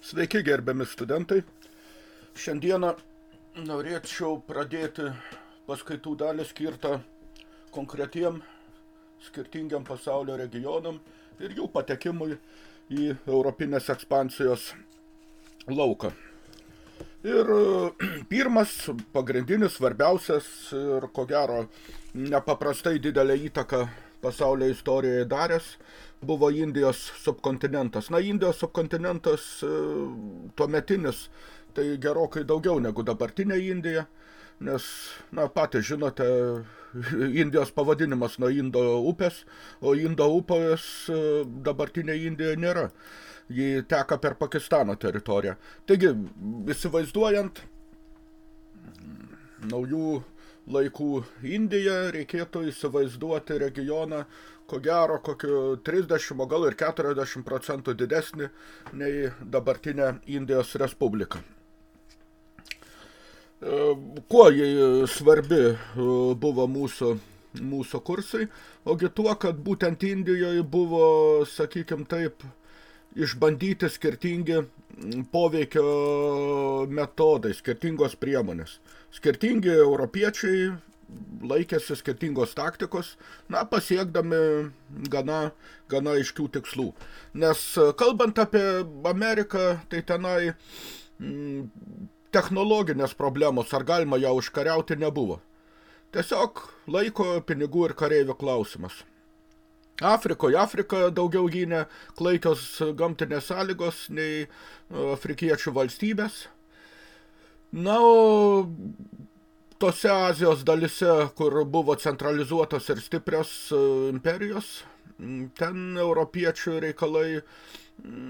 Sveiki, gerbiami studentai. Šiandieną norėčiau pradėti paskaitų dalį skirtą konkretiem skirtingiam pasaulio regionam ir jų patekimui į europinės ekspansijos lauką. Ir pirmas, pagrindinis, svarbiausias ir ko gero nepaprastai didelę įtaką pasaulio istorijoje daręs buvo Indijos subkontinentas. Na, Indijos subkontinentas e, tuometinis, tai gerokai daugiau negu dabartinė Indija, nes, na, patys žinote, Indijos pavadinimas nuo Indo upės, o Indo upės e, dabartinė Indija nėra. Ji teka per Pakistano teritoriją. Taigi, įsivaizduojant naujų laikų Indiją, reikėtų įsivaizduoti regioną, ko gero, kokiu 30, o gal ir 40 procentų didesnį nei dabartinė Indijos Respublika. E, kuo jai svarbi e, buvo mūsų, mūsų kursai, ogi tuo, kad būtent Indijoje buvo, sakykim taip, išbandyti skirtingi poveikio metodai, skirtingos priemonės. Skirtingi europiečiai laikėsi skirtingos taktikos, na, pasiekdami gana, gana aiškių tikslų. Nes kalbant apie Ameriką, tai tenai m, technologinės problemos, ar galima ją užkariauti, nebuvo. Tiesiog laiko, pinigų ir kareivių klausimas. Afrikoje. Afrika daugiau gynė klaikios gamtinės sąlygos nei e, afrikiečių valstybės. Na, o tose Azijos dalise, kur buvo centralizuotos ir stiprios e, imperijos, ten europiečių reikalai,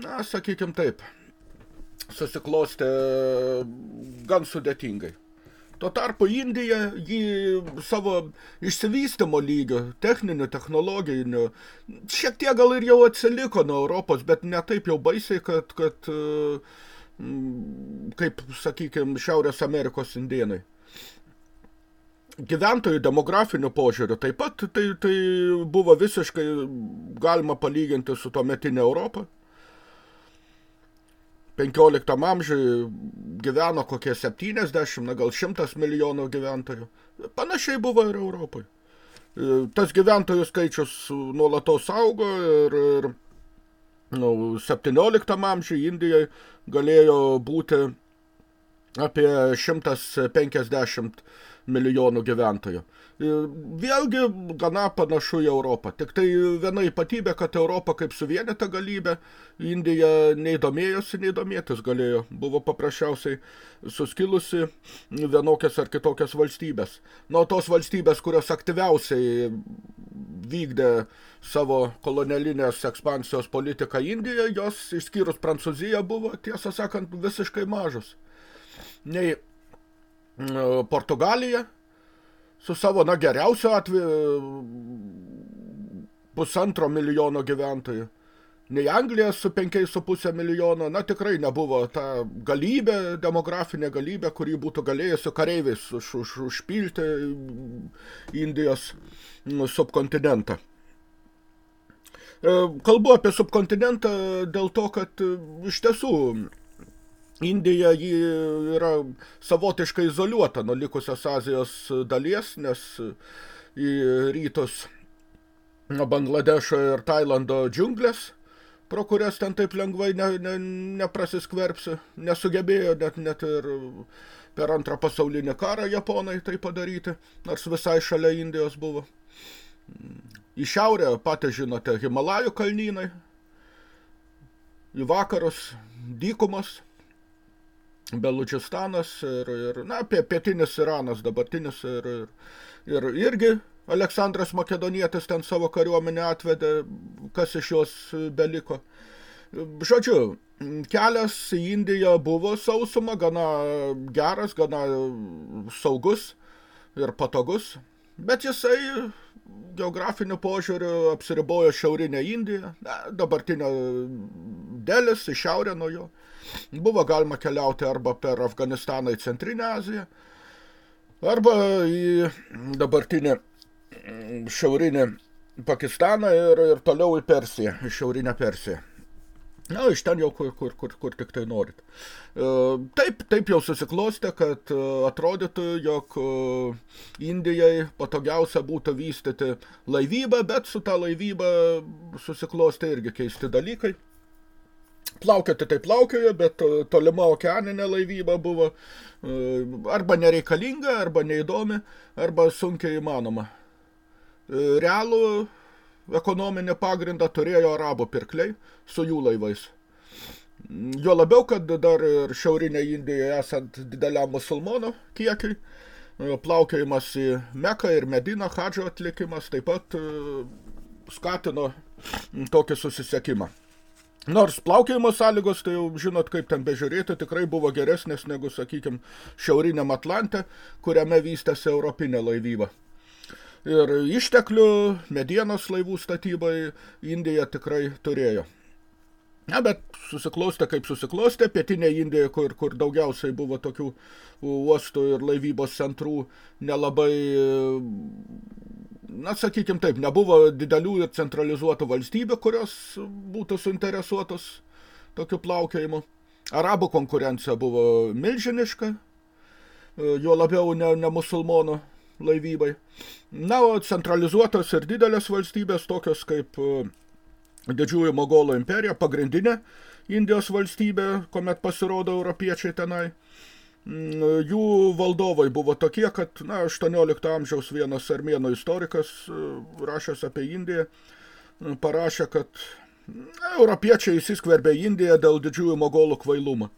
na, sakykim taip, susiklostė gan sudėtingai. Tuo tarpu Indija, ji savo išsivystymo lygio, techninių, technologinių, šiek tiek gal ir jau atsiliko nuo Europos, bet ne taip jau baisiai, kad, kad kaip, sakykime, Šiaurės Amerikos indienai. Gyventojų demografinių požiūrių taip pat tai, tai buvo visiškai galima palyginti su tuometinė Europą. 15 amžiui gyveno kokie 70, na gal 100 milijonų gyventojų. Panašiai buvo ir Europai. E, tas gyventojų skaičius nuolatos augo ir, ir nu, 17 amžiui Indijai galėjo būti apie 150 milijonų gyventojų. Vėlgi gana panašu į Europą. Tik tai viena ypatybė, kad Europa kaip suvienita galybė, Indija nei domėjosi, nei domėtis galėjo. Buvo paprasčiausiai suskilusi vienokias ar kitokias valstybės. Nuo tos valstybės, kurios aktyviausiai vykdė savo kolonialinės ekspansijos politiką Indijoje, jos išskyrus Prancūziją buvo, tiesą sakant, visiškai mažos. Nei Portugalija, su savo, na, geriausio atveju pusantro milijono gyventojų. Nei Anglija su penkiais su pusė milijono, na, tikrai nebuvo ta galybė, demografinė galybė, kurį būtų galėjusi kareiviais už, už, užpilti Indijos nu, subkontinentą. E, kalbu apie subkontinentą dėl to, kad iš tiesų Indija ji yra savotiškai izoliuota nuo likusios Azijos dalies, nes į rytus Bangladešo ir Tailando džiunglės, pro kurias ten taip lengvai ne, ne, neprasiskverbsi, nesugebėjo net, net ir per antrą pasaulinį karą japonai tai padaryti, nors visai šalia Indijos buvo. Į šiaurę patys žinote Himalajų kalnynai, į vakarus dykumas, Belučistanas ir, ir na, pietinis Iranas dabartinis ir, ir, ir irgi Aleksandras Makedonietis ten savo kariuomenę atvedė, kas iš jos beliko. Žodžiu, kelias į Indiją buvo sausuma, gana geras, gana saugus ir patogus, bet jisai geografiniu požiūriu apsiribojo šiaurinę Indiją, na, dabartinę Delis į šiaurę nuo jo. Buvo galima keliauti arba per Afganistaną į Centrinę Aziją, arba į dabartinę šiaurinį Pakistaną ir, ir toliau į Persiją, į šiaurinę Persiją. Na, iš ten jau kur, kur, kur, kur tik tai norit. E, taip, taip jau susiklostė, kad e, atrodytų, jog e, Indijai patogiausia būtų vystyti laivybą, bet su ta laivyba susiklostė irgi keisti dalykai. Plaukioti tai plaukiojo, bet tolima okeaninė laivyba buvo arba nereikalinga, arba neįdomi, arba sunkiai įmanoma. Realų ekonominį pagrindą turėjo arabų pirkliai su jų laivais. Jo labiau, kad dar ir šiaurinė Indijoje esant dideliam musulmonų kiekiui, plaukiojimas į Meką ir Mediną, hadžo atlikimas taip pat e, skatino tokį susisiekimą. Nors plaukiojimo sąlygos, tai jau žinot, kaip ten bežiūrėti, tikrai buvo geresnės negu, sakykime, šiauriniam Atlante, kuriame vystėsi europinė laivyba ir išteklių medienos laivų statybai Indija tikrai turėjo. Na, bet susiklostė kaip susiklostė, pietinė Indija, kur, kur daugiausiai buvo tokių uostų ir laivybos centrų, nelabai, na, sakykim taip, nebuvo didelių ir centralizuotų valstybių, kurios būtų suinteresuotos tokiu plaukiojimu. Arabų konkurencija buvo milžiniška, jo labiau ne, ne musulmonų laivybai. Na, o centralizuotos ir didelės valstybės, tokios kaip e, Didžiųjų Mogolo imperija, pagrindinė Indijos valstybė, kuomet pasirodo europiečiai tenai, mm, jų valdovai buvo tokie, kad na, 18 amžiaus vienas armėnų istorikas, e, rašęs apie Indiją, parašė, kad europiečiai įsiskverbė Indiją dėl didžiųjų mogolų kvailumą.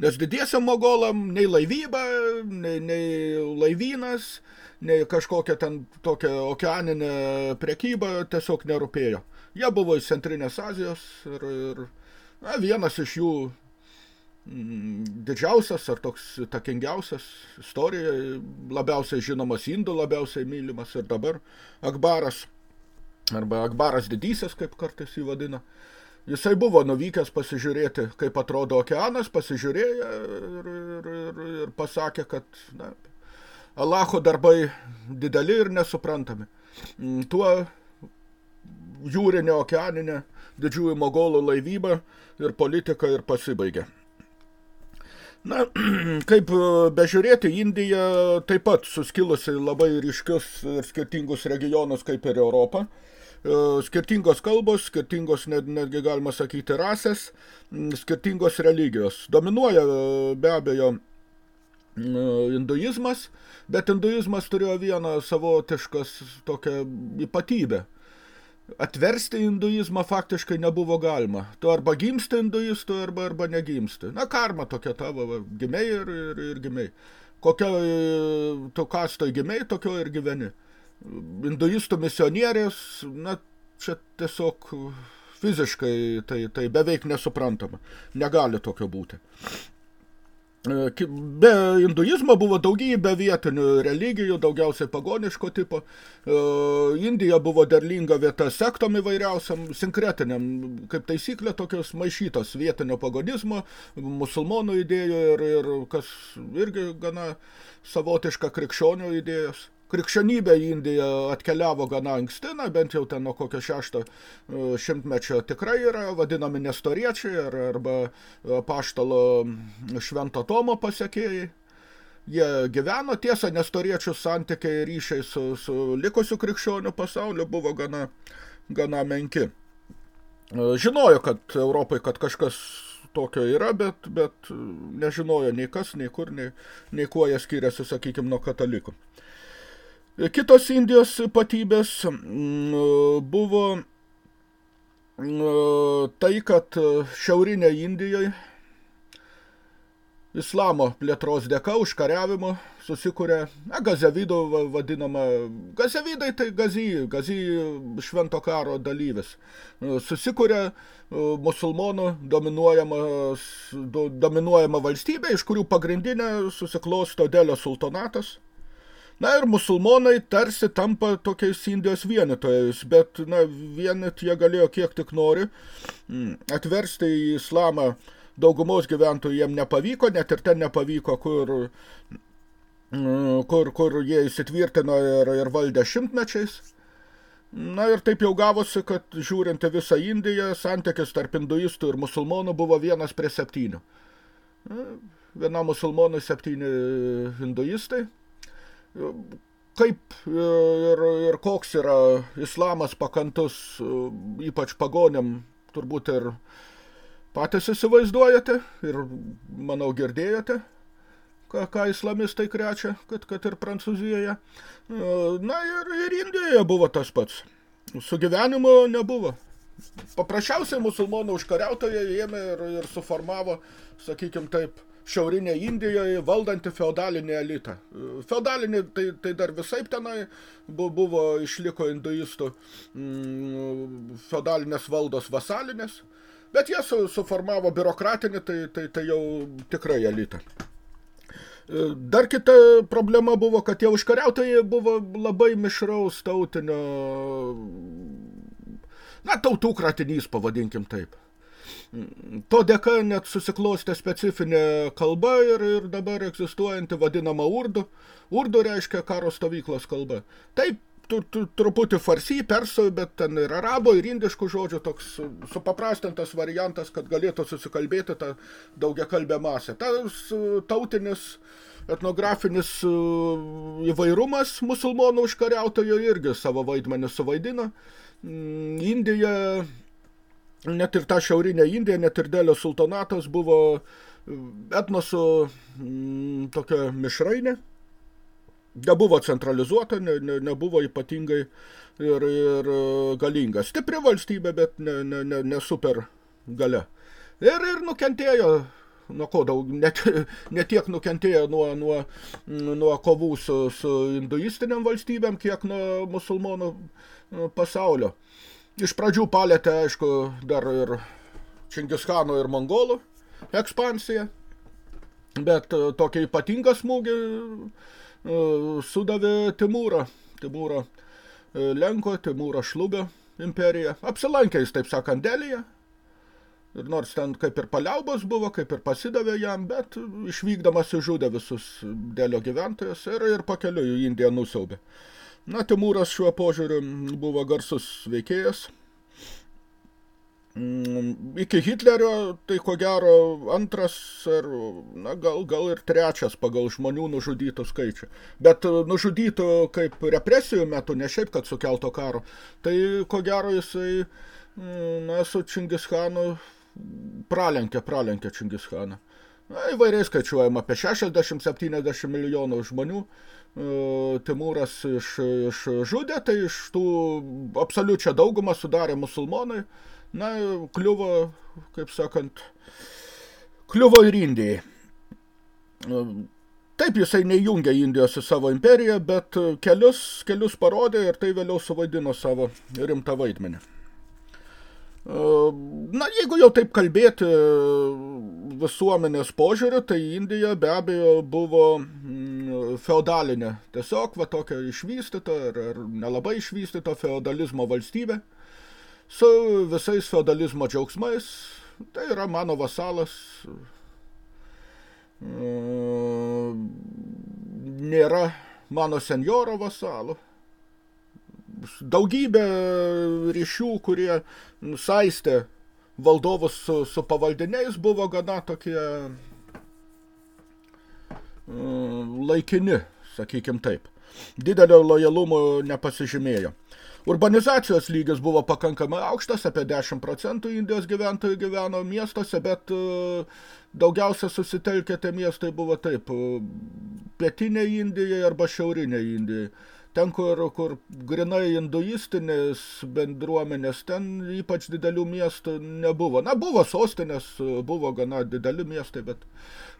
Nes didiesiam mogolam nei laivyba, nei, nei laivynas, nei kažkokia ten tokia okeaninė prekyba tiesiog nerūpėjo. Jie buvo iš Centrinės Azijos ir, ir na, vienas iš jų mm, didžiausias ar toks takingiausias istorijoje, labiausiai žinomas Indų, labiausiai mylimas ir dabar Akbaras, arba Akbaras didysis, kaip kartais jį vadina. Jisai buvo nuvykęs pasižiūrėti, kaip atrodo okeanas, pasižiūrėjo ir, ir, ir, ir pasakė, kad na, Alacho darbai dideli ir nesuprantami. Mm, tuo jūrinė, okeaninė, didžiųjų mogolų laivyba ir politika ir pasibaigė. Na, kaip bežiūrėti, Indija taip pat suskilusi labai ryškius ir skirtingus regionus kaip ir Europą. E, skirtingos kalbos, skirtingos netgi galima sakyti rasės, skirtingos religijos. Dominuoja be abejo hinduizmas, bet hinduizmas turėjo vieną savotiškas tokią ypatybę. Atversti hinduizmą faktiškai nebuvo galima. Tu arba gimsti hinduistu, arba, arba negimsti. Na, karma tokia tavo, va, gimiai ir, ir, ir gimiai. Kokio tu kastoj gimiai, tokio ir gyveni. Hinduistų misionierės, na, čia tiesiog fiziškai tai, tai beveik nesuprantama. Negali tokio būti. E, be hinduizmo buvo daugybė vietinių religijų, daugiausiai pagoniško tipo. E, Indija buvo derlinga vieta sektom įvairiausiam, sinkretiniam, kaip taisyklė, tokios maišytos vietinio pagonizmo, musulmonų idėjų ir, ir kas irgi gana savotiška krikščionių idėjos krikščionybė į Indiją atkeliavo gana anksti, na, bent jau ten nuo kokio šešto e, šimtmečio tikrai yra vadinami nestoriečiai ar, arba paštalo švento Tomo pasiekėjai. Jie gyveno, tiesa, nestoriečių santykiai ryšiai su, su likusiu krikščionių pasauliu buvo gana, gana menki. E, žinojo, kad Europai, kad kažkas tokio yra, bet, bet nežinojo nei kas, nei kur, nei, nei kuo jie skiriasi, sakykime, nuo katalikų. Kitos Indijos patybės buvo tai, kad šiaurinė Indijoje islamo plėtros dėka užkariavimo susikūrė na, gazevidų vadinama, gazevidai tai gazy, gazy švento karo dalyvis. Susikūrė musulmonų dominuojama, dominuojama valstybė, iš kurių pagrindinė susiklosto Delio sultonatas – Na ir musulmonai tarsi tampa tokiais Indijos vienetojais, bet na, vienet jie galėjo kiek tik nori. Mm, atversti į islamą daugumos gyventojų jiem nepavyko, net ir ten nepavyko, kur, mm, kur, kur jie įsitvirtino ir, ir valdė šimtmečiais. Na ir taip jau gavosi, kad žiūrinti visą Indiją, santykis tarp hinduistų ir musulmonų buvo vienas prie septynių. Viena musulmonų, septyni hinduistai. Kaip ir, ir koks yra islamas pakantus, ypač pagoniam, turbūt ir patys įsivaizduojate ir, manau, girdėjote ką, ką islamistai krečia, kad, kad ir Prancūzijoje. Na ir, ir Indijoje buvo tas pats. Sugyvenimo nebuvo. Paprasčiausiai musulmonų užkariautojai ėmė ir, ir suformavo, sakykime taip, šiaurinė Indijoje valdantį feodalinį elitą. Feodalinį, tai, tai dar visai tenai buvo, išliko hinduistų mm, feodalinės valdos vasalinės, bet jie su, suformavo biurokratinį, tai, tai, tai jau tikrai elitą. Dar kita problema buvo, kad tie užkariautojai buvo labai mišraus tautinio, na, tautų kratinys, pavadinkim taip. To dėka net susiklostė specifinė kalba ir, ir dabar egzistuojanti vadinama urdu. Urdu reiškia karo stovyklos kalba. Taip, tu, tu, truputį farsi, persų, bet ten ir arabo, ir indiškų žodžių toks supaprastintas variantas, kad galėtų susikalbėti tą daugiakalbę masę. Tas tautinis etnografinis įvairumas musulmonų užkariautojo irgi savo vaidmenį suvaidino. Mm, Indija, net ir ta šiaurinė Indija, net ir Delio sultonatas buvo etnosų mm, tokia mišrainė nebuvo centralizuota, ne, ne, nebuvo ypatingai ir, ir e, galinga. Stipri valstybė, bet ne, ne, ne, ne super gale. Ir, ir nukentėjo, nuo ko daug, net, ne tiek nukentėjo nuo, nuo, nuo kovų su, su hinduistiniam valstybėm, kiek nuo musulmonų pasaulio. Iš pradžių palėtė, aišku, dar ir Čingischano ir Mongolų ekspansiją, bet e, tokia ypatinga smūgį E, sudavė Timūrą, Timūrą e, Lenko, Timūrą Šlubio imperiją. Apsilankė jis, taip sakant, Delyje. Ir nors ten kaip ir paliaubos buvo, kaip ir pasidavė jam, bet išvykdamas įžudė visus Delio gyventojus ir, ir pakeliu į Indiją nusiaubė. Na, Timūras šiuo požiūriu buvo garsus veikėjas – Mm, iki Hitlerio tai ko gero antras ar na, gal, gal ir trečias pagal žmonių nužudytų skaičių. Bet e, nužudytų kaip represijų metu, ne šiaip, kad sukelto karo, tai ko gero jisai mm, na, su Čingischanu pralenkė, pralenkė Čingischaną. Na, įvairiai skaičiuojama apie 60-70 milijonų žmonių. Timūras iš, išžudė, tai iš tų absoliučią daugumą sudarė musulmonai na, kliuvo, kaip sakant, kliuvo ir Indijai. Taip jisai neįjungė Indijos į savo imperiją, bet kelius, kelius parodė ir tai vėliau suvaidino savo rimtą vaidmenį. Na, jeigu jau taip kalbėti visuomenės požiūriu, tai Indija be abejo buvo mm, feodalinė, tiesiog va tokia išvystyta ar, ar nelabai išvystyta feodalizmo valstybė. Su visais feodalizmo džiaugsmais, tai yra mano vasalas, nėra mano senjoro vasalų. Daugybė ryšių, kurie saistė valdovus su, su pavaldiniais, buvo gana tokie laikini, sakykim taip. Didelio lojalumo nepasižymėjo. Urbanizacijos lygis buvo pakankamai aukštas, apie 10 procentų Indijos gyventojų gyveno miestuose, bet e, daugiausia susitelkę tie miestai buvo taip, e, pietinė Indija arba šiaurinė Indija. Ten, kur, kur grinai hinduistinės bendruomenės, ten ypač didelių miestų nebuvo. Na, buvo sostinės, buvo gana dideli miestai, bet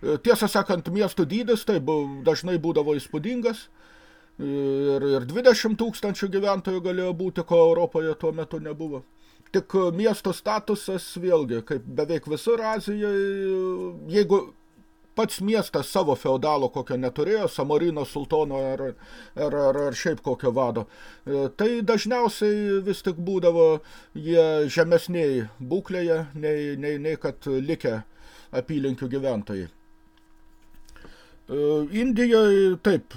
e, tiesą sakant, miestų dydis tai buvo, dažnai būdavo įspūdingas ir, ir 20 tūkstančių gyventojų galėjo būti, ko Europoje tuo metu nebuvo. Tik miesto statusas vėlgi, kaip beveik visur Azijoje, jeigu pats miestas savo feudalo kokio neturėjo, Samorino sultono ar, ar, ar, ar šiaip kokio vado, tai dažniausiai vis tik būdavo jie žemesniai būklėje, nei, nei, nei kad likę apylinkių gyventojai. Indijoje taip,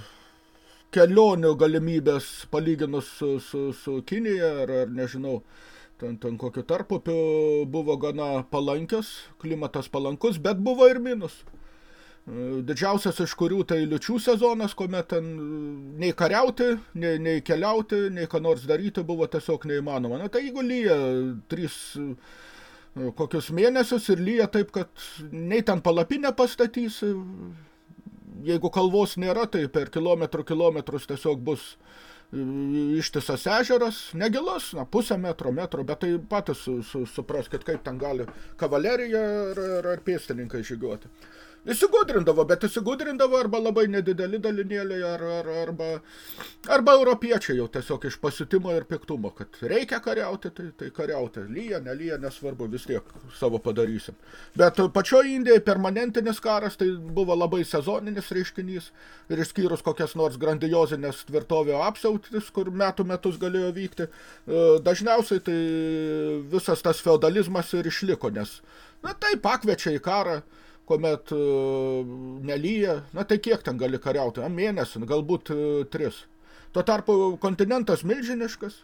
kelionių galimybės palyginus su, su, su Kinija ar, ar nežinau, ten, ten kokiu tarpupiu buvo gana palankios, klimatas palankus, bet buvo ir minus. Didžiausias iš kurių tai liučių sezonas, kuomet ten nei kariauti, nei, nei keliauti, nei ką nors daryti buvo tiesiog neįmanoma. Na tai jeigu lyja trys kokius mėnesius ir lyja taip, kad nei ten palapinę pastatys, jeigu kalvos nėra, tai per kilometrų kilometrus tiesiog bus ištisas ežeras, negilus, na, pusę metro, metro, bet tai patys su, su, supraskit, kaip ten gali kavalerija ar, ar, ar pėstininkai žygiuoti. Įsigudrindavo, bet įsigudrindavo arba labai nedideli dalinėliai, ar, ar, arba, arba europiečiai jau tiesiog iš pasitimo ir piktumo, kad reikia kariauti, tai, tai kariauti. Lyja, nelyja, nesvarbu, vis tiek savo padarysim. Bet pačioje Indijai permanentinis karas tai buvo labai sezoninis reiškinys ir išskyrus kokias nors grandiozinės tvirtovio apsiautis, kur metų metus galėjo vykti, e, dažniausiai tai visas tas feudalizmas ir išliko, nes na, tai pakviečia į karą, kuomet e, nelyja, na tai kiek ten gali kariauti, na, mėnesį, galbūt e, tris. Tuo tarpu kontinentas milžiniškas,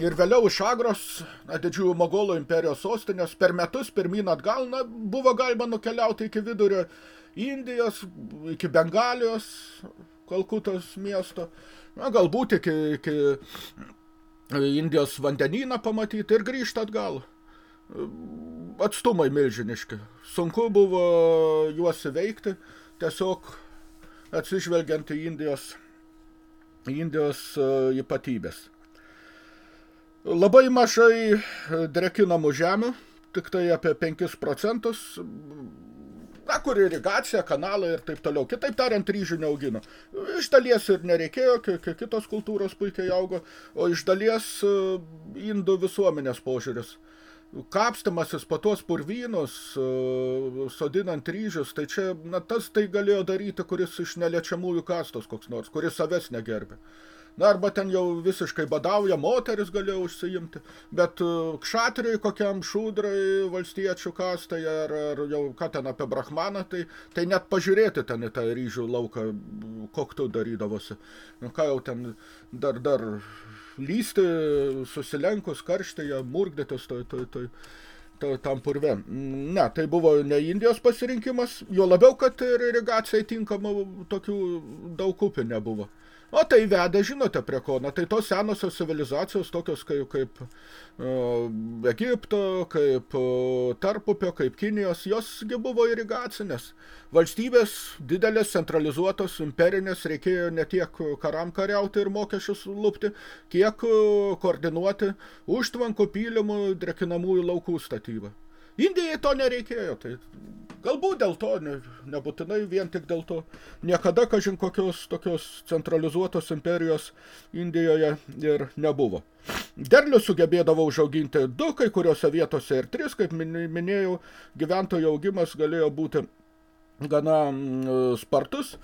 ir vėliau iš Agros, na, didžiųjų Mogolų imperijos sostinės, per metus pirmyn atgal, na, buvo galima nukeliauti iki vidurio Indijos, iki Bengalijos, Kalkutos miesto, na, galbūt iki, iki Indijos vandenyną pamatyti ir grįžti atgal atstumai milžiniški. Sunku buvo juos įveikti, tiesiog atsižvelgiant į Indijos, Indijos e, ypatybės. Labai mažai drekinamų žemių, tik tai apie 5 procentus, na, kur irigacija, kanalai ir taip toliau. Kitaip tariant, ryžių neaugino. Iš dalies ir nereikėjo, kitos kultūros puikiai augo, o iš dalies e, indų visuomenės požiūris – kapstimasis po tuos purvynus, e, sodinant ryžius, tai čia, na, tas tai galėjo daryti, kuris iš neliečiamųjų kastos koks nors, kuris savęs negerbė. Na, arba ten jau visiškai badauja, moteris galėjo užsiimti, bet e, kšatriai kokiam šūdrai valstiečių kastai, ar, ar jau ką ten apie brahmaną, tai, tai net pažiūrėti ten į tą ryžių lauką, koktų darydavosi. Nu, ką jau ten dar, dar lysti susilenkus karštėje, murgdytis toj, toj, toj, tam purve. Ne, tai buvo ne Indijos pasirinkimas, jo labiau, kad ir irigacijai tinkamų tokių daug upių nebuvo. O tai veda, žinote, prie ko, na tai tos senosios civilizacijos, tokios kaip, kaip uh, Egipto, kaip uh, Tarpupio, kaip Kinijos, josgi buvo irigacinės. Valstybės didelės, centralizuotos, imperinės, reikėjo ne tiek karam kariauti ir mokesčius lupti, kiek uh, koordinuoti užtvankų pylimų drekinamųjų laukų statybą. Indijai to nereikėjo, tai galbūt dėl to, ne, nebūtinai vien tik dėl to. Niekada, kažin kokios tokios centralizuotos imperijos Indijoje ir nebuvo. Derlių sugebėdavo užauginti du, kai kuriuose vietose ir tris, kaip minėjau, gyventojų augimas galėjo būti gana mm, spartus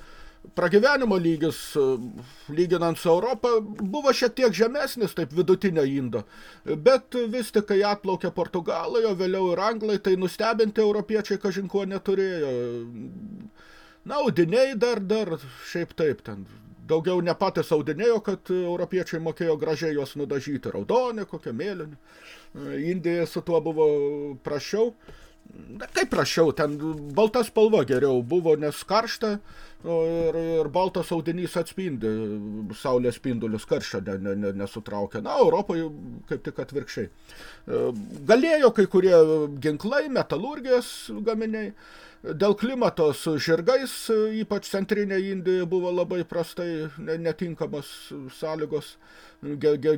pragyvenimo lygis, e, lyginant su Europą, buvo šiek tiek žemesnis, taip vidutinio indo. Bet vis tik, kai atplaukė Portugalai, o vėliau ir Anglai, tai nustebinti europiečiai kažinko neturėjo. Na, audiniai dar, dar, šiaip taip, ten daugiau ne patys audinėjo, kad europiečiai mokėjo gražiai juos nudažyti, raudonį, kokią mėlynį. Indija su tuo buvo prašiau. Kaip prašiau, ten balta spalva geriau buvo, nes karšta, ir, ir baltas audinys atspindi saulės spindulius karščio ne, ne, ne, nesutraukia. Na, Europoje kaip tik atvirkščiai. E, galėjo kai kurie ginklai, metalurgijos gaminiai, Dėl klimato su žirgais, ypač centrinė Indijoje, buvo labai prastai netinkamas sąlygos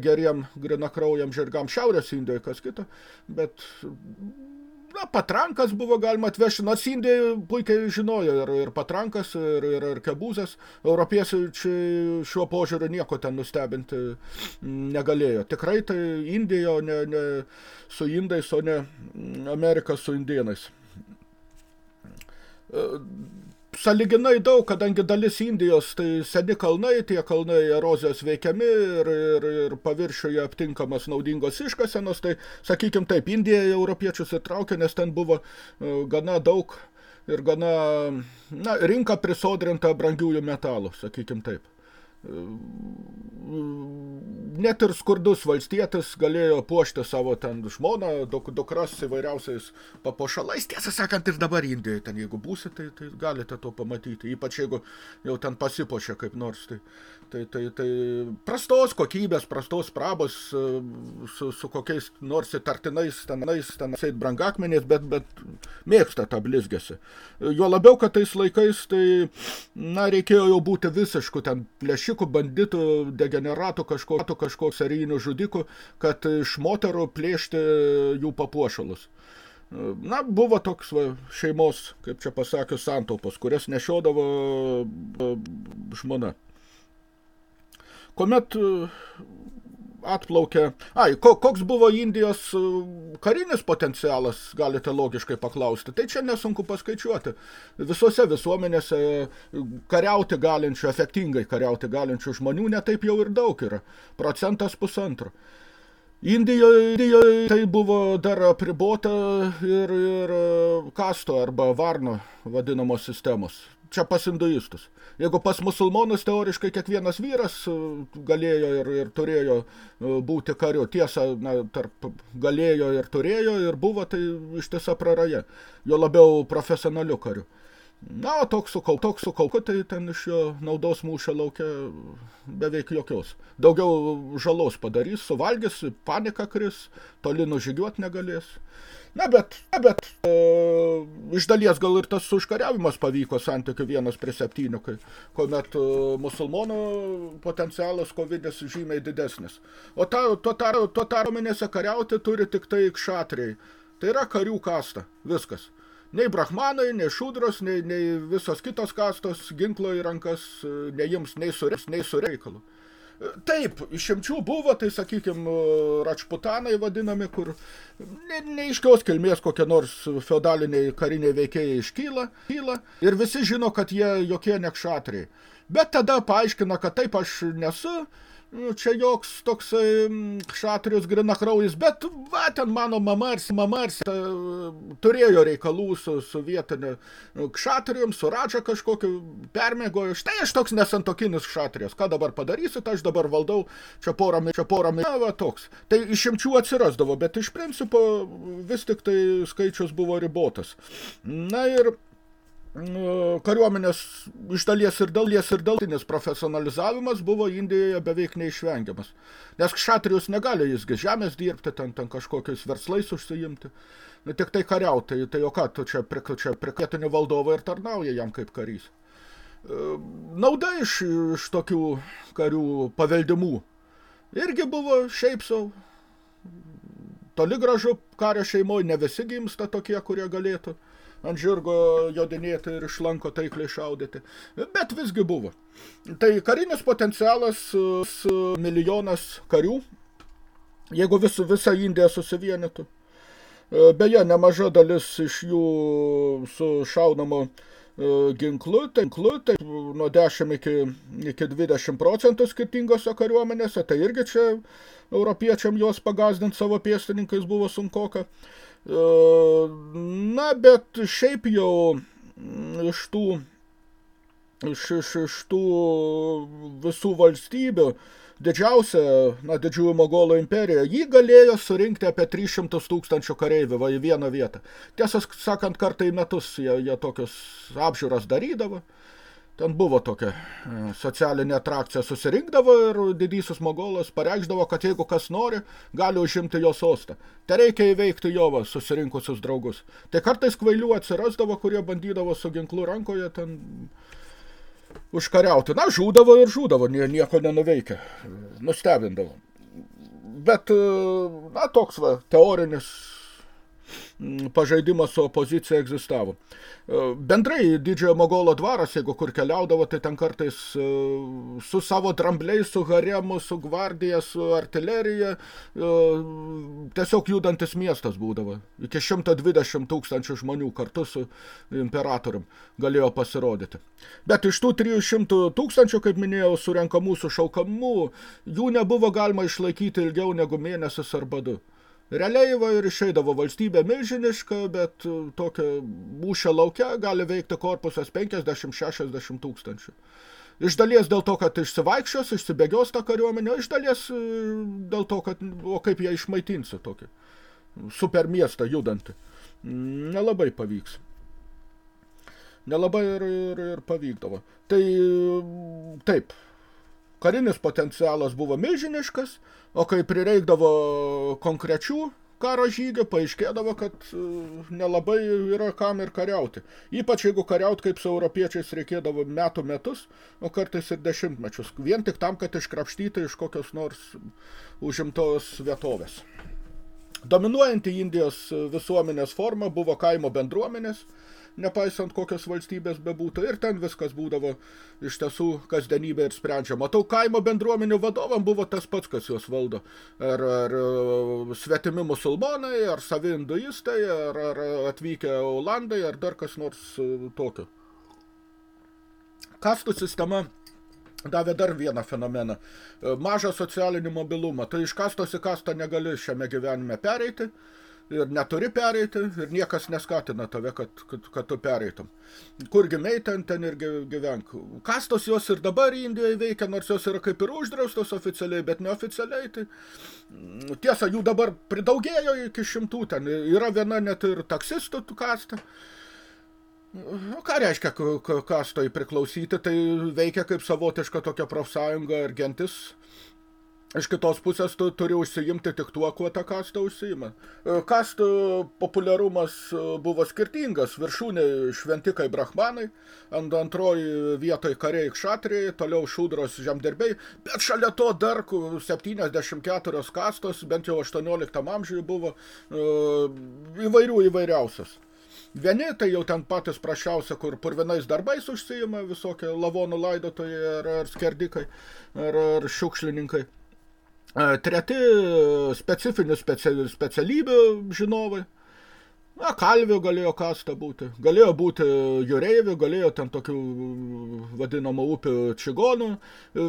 geriem grinakraujam žirgam šiaurės Indijoje, kas kita, bet na, patrankas buvo galima atvežti, nors Indija puikiai žinojo ir, ir patrankas, ir, ir, ir kebūzas. Europiečiai šiuo požiūriu nieko ten nustebinti negalėjo. Tikrai tai Indija, o ne, ne su indais, o ne Amerika su indienais saliginai daug, kadangi dalis Indijos tai seni kalnai, tie kalnai erozijos veikiami ir, ir, ir paviršiuje aptinkamas naudingos iškasenos, tai sakykim taip, Indija europiečius įtraukė, nes ten buvo uh, gana daug ir gana na, rinka prisodrinta brangiųjų metalų, sakykim taip. Net ir skurdus valstietis galėjo puošti savo ten žmoną, duk, dukras įvairiausiais papuošalais. Tiesą sakant, ir dabar Indijoje ten, jeigu būsite, tai, tai galite to pamatyti. Ypač jeigu jau ten pasipošia kaip nors. Tai, tai, tai, tai prastos kokybės, prastos prabos su, su kokiais nors įtartinais tenais, tenais brangakmeniais, bet, bet mėgsta tą blizgėsi. Jo labiau, kad tais laikais tai, na, reikėjo jau būti visišku ten plėšikų, banditų, degeneratų, kažko, kažko serijinių žudikų, kad iš moterų plėšti jų papuošalus. Na, buvo toks va, šeimos, kaip čia pasakius, santaupos, kurias nešiodavo žmona. Kuomet atplaukė... Ai, koks buvo Indijos karinis potencialas, galite logiškai paklausti. Tai čia nesunku paskaičiuoti. Visose visuomenėse kariauti galinčių, efektingai kariauti galinčių žmonių netaip jau ir daug yra. Procentas pusantro. Indijoje, Indijoje tai buvo dar apribota ir, ir kasto arba varno vadinamos sistemos. Čia pas hinduistus. Jeigu pas musulmonus teoriškai kiekvienas vyras galėjo ir, ir turėjo būti kariu, tiesa, na, tarp galėjo ir turėjo ir buvo tai ištisa praraja, jo labiau profesionaliu kariu. Na, toks su, toks su kauku, tai ten iš jo naudos mūšio laukia beveik jokios. Daugiau žalos padarys, suvalgys, panika kris, toli nužygiuot negalės. Na, bet, na, bet e, iš dalies gal ir tas užkariavimas pavyko santykiu vienas prie septynių, kai, kuomet e, musulmonų potencialas kovinis žymiai didesnis. O ta, tuo taro, tuo tarominėse kariauti turi tik tai kšatriai. Tai yra karių kasta, viskas. Nei brahmanai, nei šudros, nei, nei visos kitos kastos ginklo į rankas neims nei su, nei su reikalu. Taip, išimčių buvo, tai sakykime, račputanai vadinami, kur ne, neiškios kilmės kokie nors feodaliniai kariniai veikėjai iškyla, kyla, ir visi žino, kad jie jokie nekšatriai. Bet tada paaiškina, kad taip aš nesu, čia joks toksai šatrius grinakraujis, bet va, ten mano mama ir mama ir ta, turėjo reikalų su, su vietinė kšatrijum, su radža kažkokiu permėgoju. Štai aš toks nesantokinis kšatrijos. Ką dabar padarysit, aš dabar valdau čia porą, čia porą, na, va, toks. Tai išimčių atsirasdavo, bet iš principo vis tik tai skaičius buvo ribotas. Na ir kariuomenės iš dalies ir dalies ir daltinis profesionalizavimas buvo Indijoje beveik neišvengiamas. Nes kšatrijus negali jisgi žemės dirbti, ten, ten kažkokiais verslais užsiimti. Nu, tik tai kariauti, tai, tai o ką, tu čia, pri, čia prikėtinį valdovą ir tarnauja jam kaip karys. Nauda iš, iš tokių karių paveldimų irgi buvo šiaip sau. Toli gražu kario šeimoje ne visi gimsta tokie, kurie galėtų ant žirgo jodinėti ir iš lanko taikliai šaudyti. Bet visgi buvo. Tai karinis potencialas milijonas karių, jeigu vis, visa Indija susivienytų. Beje, nemaža dalis iš jų su šaunamo ginklu, tinklu, tai nuo 10 iki, iki 20 procentų skirtingose kariuomenėse, tai irgi čia europiečiam juos pagazdinti savo pėstininkais buvo sunkoka. Na, bet šiaip jau iš tų, iš, iš, iš tų visų valstybių, didžiausia, na, didžiųjų Mogolo imperija, jį galėjo surinkti apie 300 tūkstančių kareivių va, į vieną vietą. Tiesą sakant, kartą į metus jie, jie tokius apžiūras darydavo. Ten buvo tokia e, socialinė atrakcija, susirinkdavo ir didysis mogolas pareikšdavo, kad jeigu kas nori, gali užimti jo sostą. Te reikia įveikti jovą susirinkusius draugus. Tai kartais kvailių atsirasdavo, kurie bandydavo su ginklu rankoje ten užkariauti. Na, žūdavo ir žūdavo, nieko nenuveikia. Nustebindavo. Bet, e, na, toks va, teorinis pažaidimas su opozicija egzistavo. E, bendrai didžiojo Mogolo dvaras, jeigu kur keliaudavo, tai ten kartais e, su savo drambliais, su haremu, su gvardija, su artilerija, e, tiesiog judantis miestas būdavo. Iki 120 tūkstančių žmonių kartu su imperatorium galėjo pasirodyti. Bet iš tų 300 tūkstančių, kaip minėjau, surenkamų, sušaukamų, jų nebuvo galima išlaikyti ilgiau negu mėnesis arba du. Realiai va ir išeidavo valstybė milžiniška, bet e, tokia mūšio laukia gali veikti korpusas 50-60 tūkstančių. Iš dalies dėl to, kad išsivaikščios, išsibėgios tą kariuomenę, iš dalies e, dėl to, kad, o kaip ją išmaitinsi tokį super miestą judantį. Nelabai pavyks. Nelabai ir, ir, ir pavykdavo. Tai taip, karinis potencialas buvo milžiniškas, o kai prireikdavo konkrečių karo žygio paaiškėdavo, kad e, nelabai yra kam ir kariauti. Ypač jeigu kariaut kaip su europiečiais reikėdavo metų metus, o kartais ir dešimtmečius. Vien tik tam, kad iškrapštyti iš kokios nors užimtos vietovės. Dominuojanti Indijos visuomenės forma buvo kaimo bendruomenės – nepaisant kokios valstybės bebūtų, ir ten viskas būdavo iš tiesų kasdienybė ir sprendžia. Matau, kaimo bendruomenių vadovam buvo tas pats, kas juos valdo. Ar, ar e, svetimi musulmonai, ar savi hinduistai, ar, ar atvykę Olandai, ar dar kas nors e, tokio. Kastų sistema davė dar vieną fenomeną. E, mažą socialinį mobilumą. Tai iš kastos į kastą negali šiame gyvenime pereiti ir neturi pereiti, ir niekas neskatina tave, kad, kad, kad tu pereitum. Kur gimei, ten, ir gyvenk. Kastos jos ir dabar Indijoje veikia, nors jos yra kaip ir uždraustos oficialiai, bet neoficialiai. Tai, mm, tiesa, jų dabar pridaugėjo iki šimtų, ten yra viena net ir taksistų kasta. Nu, ką reiškia kastoj priklausyti, tai veikia kaip savotiška tokia profsąjunga ir gentis Iš kitos pusės tu turi užsiimti tik tuo, kuo ta kasta užsiima. E, kastų populiarumas e, buvo skirtingas. Viršūnė šventikai brahmanai, ant antroji vietoj kariai kšatriai, toliau šūdros žemdirbiai, bet šalia to dar 74 kastos, bent jau 18 amžiuje buvo e, įvairių įvairiausias. Vieni tai jau ten patys prašiausia, kur purvinais darbais užsiima visokie lavonų laidotojai ar, ar skerdikai ar, ar šiukšlininkai. Treti specifinių specialybių žinovai. Na, kalvių galėjo kasta būti, galėjo būti jūreivių, galėjo ten tokių vadinamų upių čigonų,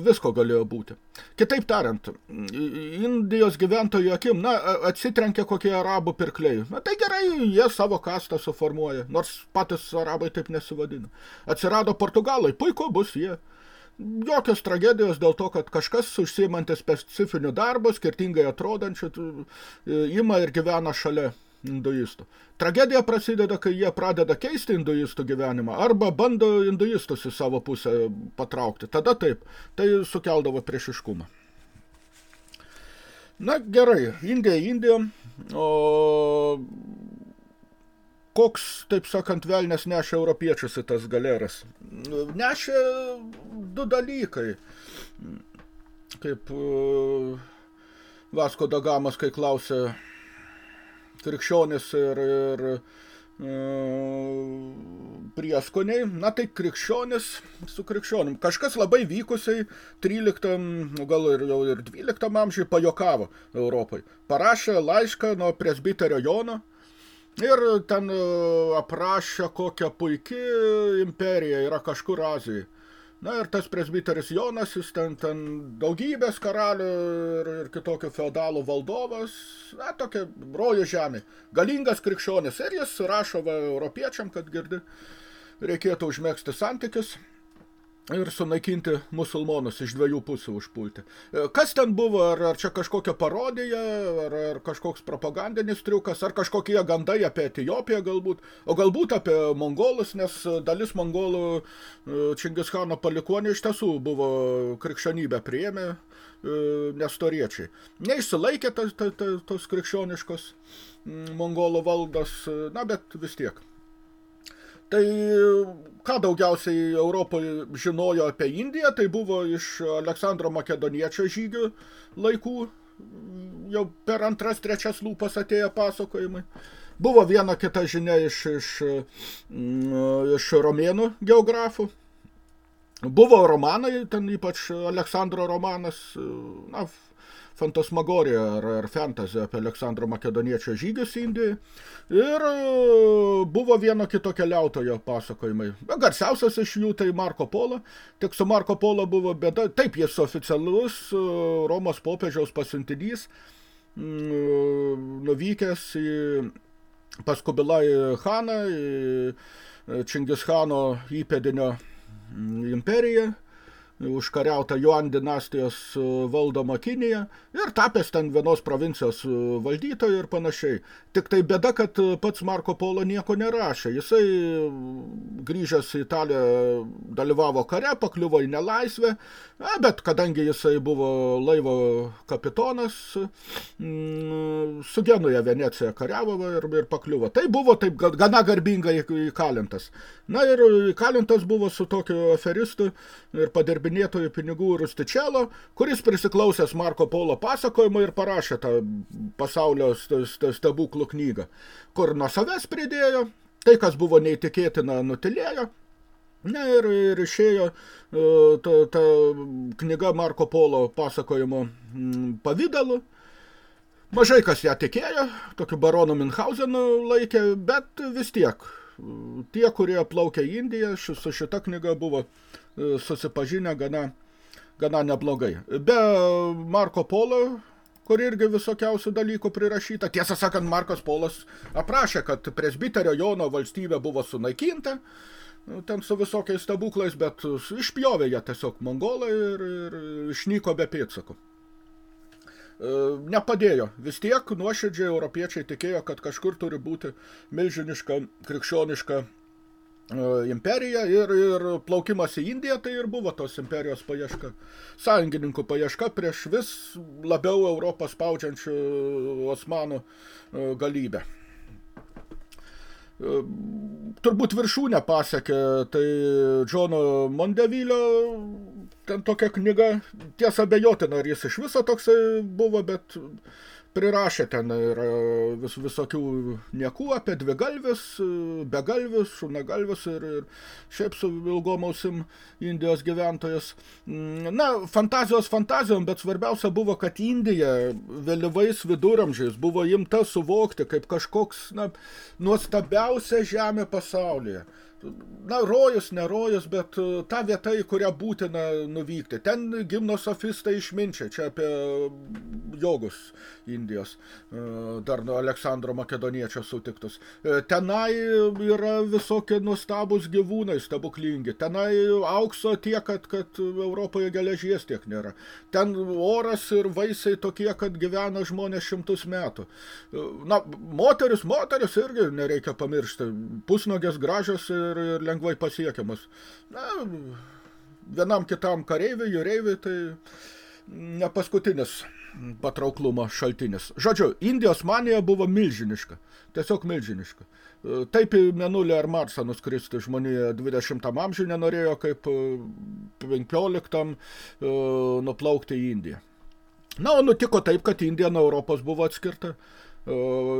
visko galėjo būti. Kitaip tariant, Indijos gyventojų akim, na, atsitrenkia kokie arabų pirkliai. Na, tai gerai, jie savo kastą suformuoja, nors patys arabai taip nesivadina. Atsirado portugalai, puiku bus jie jokios tragedijos dėl to, kad kažkas užsiimantis specifiniu darbu, skirtingai atrodančiu, ima ir gyvena šalia hinduistų. Tragedija prasideda, kai jie pradeda keisti hinduistų gyvenimą arba bando hinduistus į savo pusę patraukti. Tada taip, tai sukeldavo priešiškumą. Na gerai, Indija, Indija, o koks, taip sakant, velnės nešė europiečius į tas galeras? Nešė du dalykai. Kaip uh, Vasko Dagamas, kai klausė krikščionis ir, ir uh, prieskoniai, na tai krikščionis su krikščionim. Kažkas labai vykusiai 13, gal ir jau ir 12 amžiui pajokavo Europai. Parašė laišką nuo presbiterio Jono, Ir ten e, aprašė, kokia puikia imperija yra kažkur Azijai. Na ir tas presbiteris Jonas, jis ten, ten daugybės karalių ir, ir kitokių feodalų valdovas, na, tokia rojų žemė, galingas krikščionis. Ir jis rašo va, europiečiam, kad girdi, reikėtų užmėgsti santykius ir sunaikinti musulmonus iš dviejų pusių užpulti. E, kas ten buvo, ar, ar čia kažkokia parodija, ar, ar kažkoks propagandinis triukas, ar kažkokie gandai apie Etijopiją galbūt, o galbūt apie mongolus, nes dalis mongolų e, Čingischano palikonių iš tiesų buvo krikščionybę priėmė e, nestoriečiai. Neišsilaikė tos krikščioniškos mongolų valdos, na bet vis tiek. Tai ką daugiausiai Europoje žinojo apie Indiją, tai buvo iš Aleksandro Makedoniečio žygių laikų, jau per antras, trečias lūpas atėję pasakojimai. Buvo viena kita žinia iš, iš, mm, iš romėnų geografų. Buvo romanai, ten ypač Aleksandro romanas, na, fantasmagorija ar, ar fantasy apie Aleksandro Makedoniečio žygius Indijai. Ir e, buvo vieno kito keliautojo pasakojimai. Garsiausias iš jų tai Marko Polo. Tik su Marko Polo buvo bėda. Taip, jis oficialus e, Romos popiežiaus pasiuntinys, nuvykęs į pas Kubilai Haną, į Čingischano įpėdinio imperiją užkariauta Juan dinastijos e, valdoma Kinija ir tapęs ten vienos provincijos e, valdytoju ir panašiai. Tik tai bėda, kad pats Marko Polo nieko nerašė. Jisai grįžęs į Italiją dalyvavo kare, pakliuvo į nelaisvę, bet kadangi jisai buvo laivo kapitonas, su Genuje Venecija kariavo ir, ir pakliuvo. Tai buvo taip gana garbingai įkalintas. Na ir įkalintas buvo su tokiu aferistu ir padirbinėtojų pinigų Rustičelo, kuris prisiklausęs Marko Polo pasakojimo ir parašė tą pasaulio stebuklų knygą, kur nuo savęs pridėjo, tai kas buvo neįtikėtina nutilėjo, Na ir, ir išėjo ta, ta knyga Marko Polo pasakojimo pavydalu. Mažai kas ją tikėjo, tokiu baronu Minhausenu laikė, bet vis tiek tie, kurie plaukė į Indiją, su šita knyga buvo susipažinę gana, gana neblogai. Be Marko Polo, kur irgi visokiausių dalykų prirašyta. Tiesą sakant, Markas Polas aprašė, kad presbiterio Jono valstybė buvo sunaikinta, ten su visokiais stebuklais, bet išpjovė ją tiesiog mongolai ir, ir išnyko be pėdsakų. Nepadėjo. Vis tiek nuoširdžiai europiečiai tikėjo, kad kažkur turi būti milžiniška krikščioniška imperija ir, ir plaukimas į Indiją, tai ir buvo tos imperijos paieška. Sąjungininkų paieška prieš vis labiau Europą spaudžiančių osmanų galybę turbūt viršūnę pasiekė, tai Džono Mondevilio ten tokia knyga, tiesa bejotina, ar jis iš viso toksai buvo, bet prirašė ten ir vis, visokių niekų apie dvigalvius, begalvius, šunagalvius ir, ir šiaip su ilgom ausim Indijos gyventojas. Na, fantazijos fantazijom, bet svarbiausia buvo, kad Indija vėlyvais viduramžiais buvo imta suvokti kaip kažkoks, na, nuostabiausia žemė pasaulyje na, rojus, ne rojus, bet e, ta vieta, į kurią būtina nuvykti. Ten gimno sofistai išminčiai, čia apie jogus Indijos, e, dar nuo Aleksandro Makedoniečio sutiktus. E, tenai yra visokie nuostabus gyvūnai, stebuklingi. Tenai aukso tiek, kad, kad Europoje geležies tiek nėra. Ten oras ir vaisiai tokie, kad gyvena žmonės šimtus metų. Na, moteris, moteris irgi nereikia pamiršti. Pusnogės gražios ir ir, ir lengvai pasiekiamas. Na, vienam kitam kareiviui, jūreiviui, tai ne paskutinis patrauklumo šaltinis. Žodžiu, Indijos manija buvo milžiniška, tiesiog milžiniška. Taip į Menulį ar Marsą nuskristi žmonija 20 amžių nenorėjo, kaip 15 e, nuplaukti į Indiją. Na, o nutiko taip, kad Indija nuo Europos buvo atskirta. E,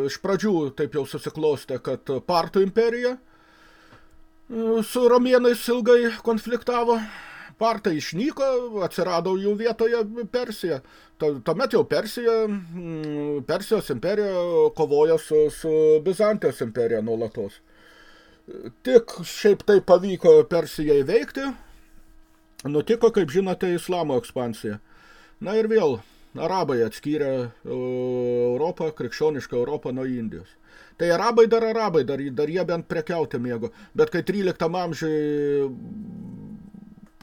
iš pradžių taip jau susiklostė, kad Partų imperija – su romėnais ilgai konfliktavo. Partai išnyko, atsirado jų vietoje Persija. Tuomet jau Persija, mm, Persijos imperija kovoja su, su Bizantijos imperija nuolatos. Tik šiaip tai pavyko Persijai veikti, nutiko, kaip žinote, islamo ekspansija. Na ir vėl, arabai atskyrė Europą, krikščionišką Europą nuo Indijos. Tai arabai dar arabai, dar, dar jie bent prekiauti mėgo. Bet kai 13 amžiui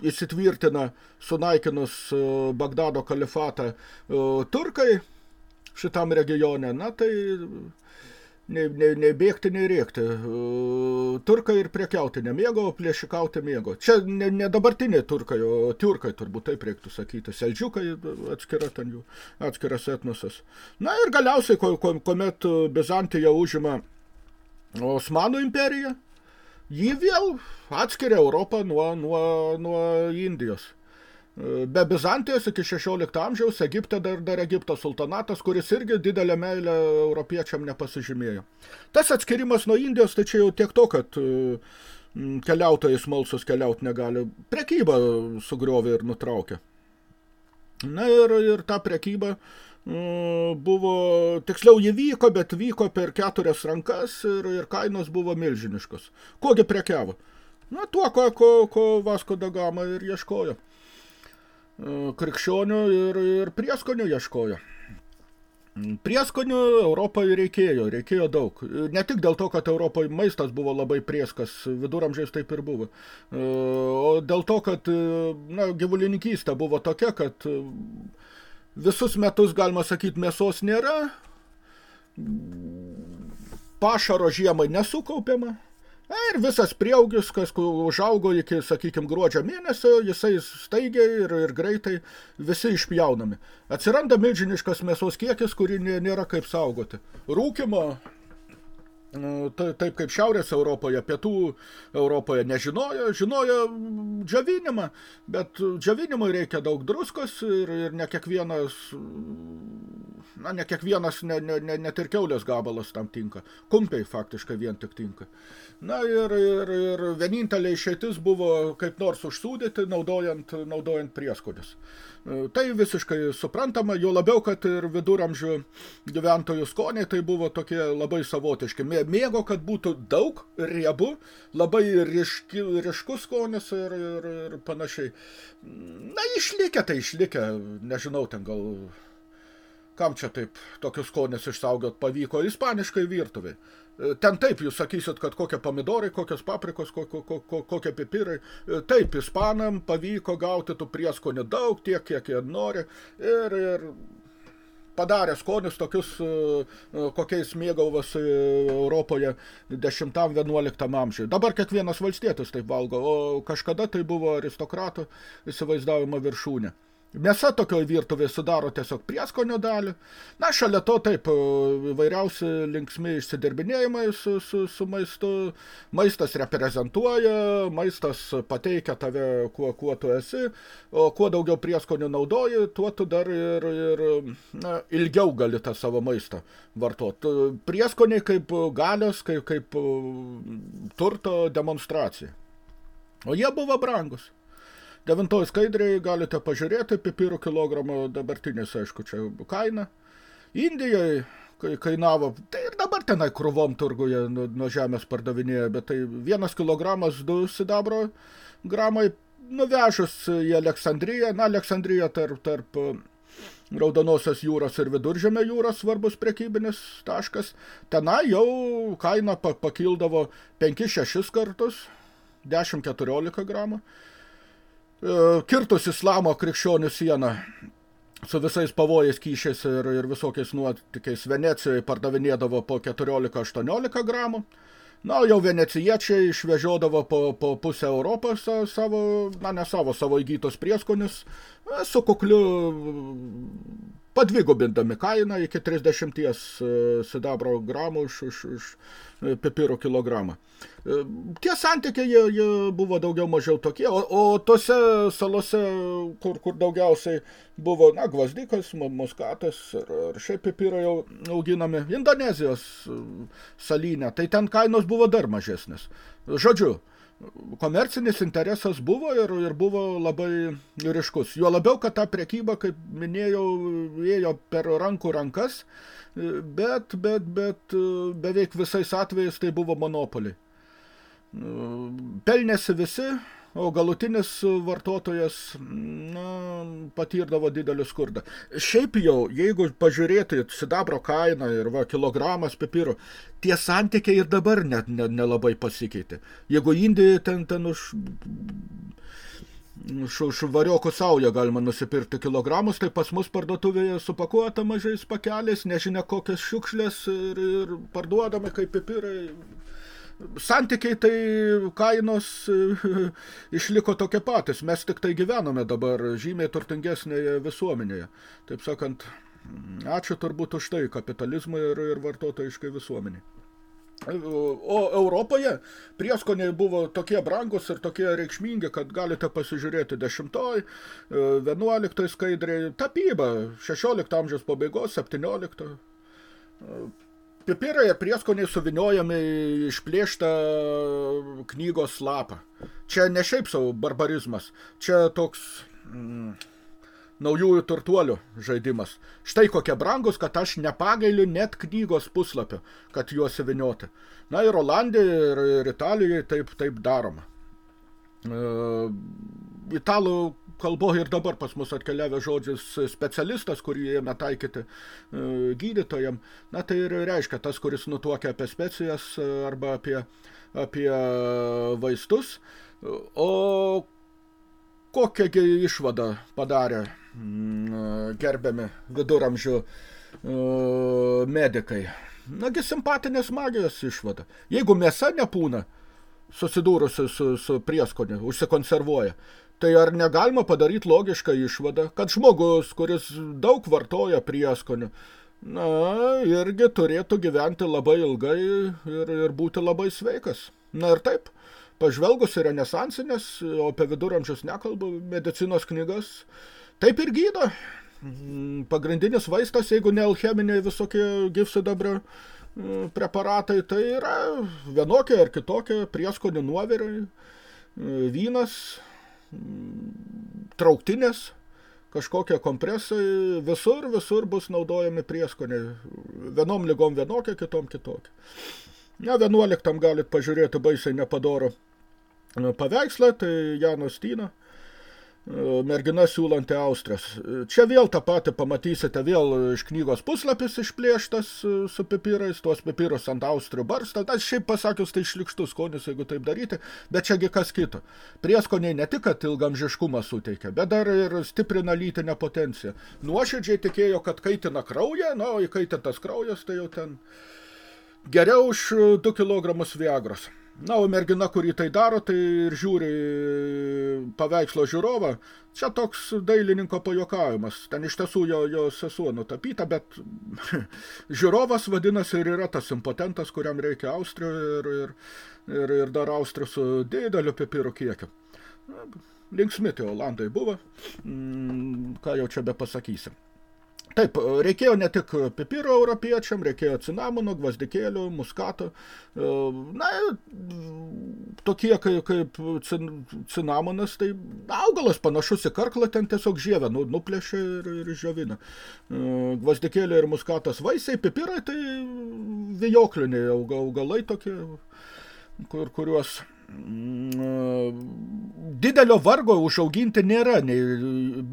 įsitvirtina sunaikinus e, Bagdado kalifatą e, turkai šitam regione, na tai nei, nei, nei bėgti, nei rėkti. Turkai ir prekiauti nemėgo, plėšikauti mėgo. Čia ne, ne dabartiniai turkai, o tiurkai turbūt taip reiktų sakyti. Seldžiukai atskira ten jų, atskiras etnosas. Na ir galiausiai, kuomet Bizantija užima Osmanų imperiją, jį vėl atskiria Europą nuo, nuo, nuo Indijos. Be Bizantijos iki 16 amžiaus Egipte dar, dar Egipto sultanatas, kuris irgi didelę meilę europiečiam nepasižymėjo. Tas atskirimas nuo Indijos, tai čia jau tiek to, kad keliautojai smalsus keliauti negali. Prekyba sugriovė ir nutraukė. Na ir, ir ta prekyba buvo, tiksliau jį vyko, bet vyko per keturias rankas ir, ir kainos buvo milžiniškos. Kogi prekiavo? Na, tuo, ko, ko, ko Vasko da Gama ir ieškojo krikščionių ir, ir prieskonių ieškojo. Prieskonių Europoje reikėjo, reikėjo daug. Ne tik dėl to, kad Europoje maistas buvo labai prieskas, viduramžiais taip ir buvo. O dėl to, kad na, gyvulininkystė buvo tokia, kad visus metus, galima sakyti, mėsos nėra, pašaro žiemai nesukaupiama, Na ir visas prieaugis, kas užaugo iki, sakykime, gruodžio mėnesio, jisai staigiai ir, ir greitai visi išpjaunami. Atsiranda milžiniškas mėsos kiekis, kurį nėra kaip saugoti. Rūkimo taip kaip Šiaurės Europoje, Pietų Europoje nežinojo, žinojo džiavinimą, bet džiavinimui reikia daug druskos ir, ir ne kiekvienas, na, ne kiekvienas, ne, ne, ne, net ir kiaulės gabalas tam tinka. Kumpiai faktiškai vien tik tinka. Na ir, ir, ir vienintelė išeitis buvo kaip nors užsūdyti, naudojant, naudojant prieskonis. Tai visiškai suprantama, jo labiau, kad ir viduramžių gyventojų skoniai tai buvo tokie labai savotiški. Mėgo, kad būtų daug, riebu, labai ryški, ryškus skonis ir, ir, ir panašiai. Na, išlikę tai išlikę, nežinau, ten gal kam čia taip tokius skonius išsaugot pavyko ispaniškai virtuviai. Ten taip, jūs sakysit, kad kokie pomidorai, kokios paprikos, kokie, kokie, pipirai. Taip, ispanam pavyko gauti tų prieskonių daug, tiek, kiek jie nori. Ir, ir padarė skonius tokius, kokiais mėgauvosi Europoje 10-11 amžiuje. Dabar kiekvienas valstietis taip valgo, o kažkada tai buvo aristokratų įsivaizdavimo viršūnė. Mėsa tokioj virtuvėje sudaro tiesiog prieskonio dalį. Na, šalia to taip, e, vairiausi linksmi išsidirbinėjimai su, su, su maistu. Maistas reprezentuoja, maistas pateikia tave, kuo, kuo tu esi, o kuo daugiau prieskonių naudoji, tuo tu dar ir, ir na, ilgiau gali tą savo maistą vartoti. Prieskoniai kaip galios, kaip, kaip turto demonstracija. O jie buvo brangus. Devintoj skaidriai galite pažiūrėti pipirų kilogramą dabartinės, aišku, čia kaina. Indijoje kai kainavo, tai ir dabar tenai krūvom turguje nuo, nuo žemės pardavinėja, bet tai vienas kilogramas du sidabro gramai nuvežus į Aleksandriją, na, Aleksandrija tarp, tarp Raudonosios jūros ir Viduržemio jūros svarbus prekybinis taškas. Tenai jau kaina pakildavo 5-6 kartus, 10-14 gramų. E, kirtus islamo krikščionių sieną su visais pavojais kyšiais ir, ir visokiais nuotikiais Venecijoje pardavinėdavo po 14-18 gramų. Na, jau venecijiečiai išvežiodavo po, po pusę Europos savo, na, ne savo, savo įgytos prieskonius e, su kukliu padvigubindami kainą iki 30 e, sidabro gramų už, už, už e, pipiro kilogramą. E, tie santykiai jie, jie buvo daugiau mažiau tokie, o, o tose salose, kur, kur daugiausiai buvo, na, gvazdikas, muskatas ir, ir šiaip pipirai jau auginami Indonezijos salyne, tai ten kainos buvo dar mažesnės. Žodžiu, komercinis interesas buvo ir, ir buvo labai ryškus. Juo labiau, kad ta prekyba, kaip minėjau, ėjo per rankų rankas, bet, bet, bet beveik visais atvejais tai buvo monopoliai. Pelnėsi visi, o galutinis vartotojas na, patirdavo didelį skurdą. Šiaip jau, jeigu pažiūrėti sidabro kainą ir va, kilogramas pipirų, tie santykiai ir dabar net nelabai ne, ne pasikeitė. Jeigu Indijoje ten, ten už švariokų saują galima nusipirkti kilogramus, tai pas mus parduotuvėje supakuota mažais pakeliais, nežinia kokias šiukšlės ir, ir parduodami kaip pipirai santykiai tai kainos išliko tokie patys. Mes tik tai gyvename dabar žymiai turtingesnėje visuomenėje. Taip sakant, ačiū turbūt už tai kapitalizmui ir, ir vartotojiškai visuomeniai. O Europoje prieskoniai buvo tokie brangus ir tokie reikšmingi, kad galite pasižiūrėti 10, 11 skaidriai, tapyba 16 amžiaus pabaigos, 17 Pipirai ir prieskoniai suviniojami išplėštą knygos lapą. Čia ne šiaip savo barbarizmas, čia toks mm, naujųjų turtuolių žaidimas. Štai kokie brangus, kad aš nepagailiu net knygos puslapio, kad juos įvinioti. Na ir Olandijoje ir, ir Italijoje taip, taip daroma. E, italų kalboje ir dabar pas mus atkeliavę žodžius specialistas, kurį ėmė taikyti e, gydytojam, na tai ir reiškia tas, kuris nutuokia apie specijas e, arba apie, apie vaistus. O kokią išvadą padarė mm, gerbiami viduramžių medikai? Nagi simpatinės magijos išvada. Jeigu mėsa nepūna, susidūrusi su, su prieskoniu, užsikonservuoja, tai ar negalima padaryti logišką išvadą, kad žmogus, kuris daug vartoja prieskonių, na, irgi turėtų gyventi labai ilgai ir, ir būti labai sveikas. Na ir taip, pažvelgus į renesansinės, o apie viduramžius nekalbu, medicinos knygas, taip ir gydo. Pagrindinis vaistas, jeigu ne alcheminiai visokie gyvsidabrio mm, preparatai, tai yra vienokie ar kitokie prieskonių nuovirai, mm, vynas, mm, trauktinės, kažkokie kompresai, visur, visur bus naudojami prieskoniai. Vienom lygom vienokie, kitom kitokie. Na, 11 galit pažiūrėti baisiai nepadoro paveikslą, tai Jano Styna mergina siūlanti Austrės. Čia vėl tą patį pamatysite, vėl iš knygos puslapis išplėštas su pipirais, tuos pipirus ant Austrių barsta. Tas šiaip pasakius, tai šlikštus skonis, jeigu taip daryti, bet čiagi kas kito. Prieskoniai ne tik, kad ilgamžiškumą suteikia, bet dar ir stiprina lytinę potenciją. Nuoširdžiai tikėjo, kad kaitina kraują, na, įkaitintas kraujas, tai jau ten geriau už 2 kg viagros. Na, o mergina, kurį tai daro, tai ir žiūri paveikslo žiūrovą. Čia toks dailininko pajokavimas. Ten iš tiesų jo, jo sesuo nutapyta, bet žiūrovas vadinasi ir yra tas impotentas, kuriam reikia austrių ir, ir, ir, ir dar austrių su dideliu pipirų kiekiu. Linksmi tie Olandai buvo, mm, ką jau čia be pasakysim. Taip, reikėjo ne tik pipiro europiečiam, reikėjo cinamono, gvazdikėlių, muskato. Na, tokie kaip, kaip cinamonas, tai augalas panašus į karklą, ten tiesiog žievę nu, nuplėšė ir, ir žiovina. E, gvazdikėliai ir muskatas vaisiai, pipirai, tai vijokliniai augalai tokie, kur, kuriuos mm, didelio vargo užauginti nėra,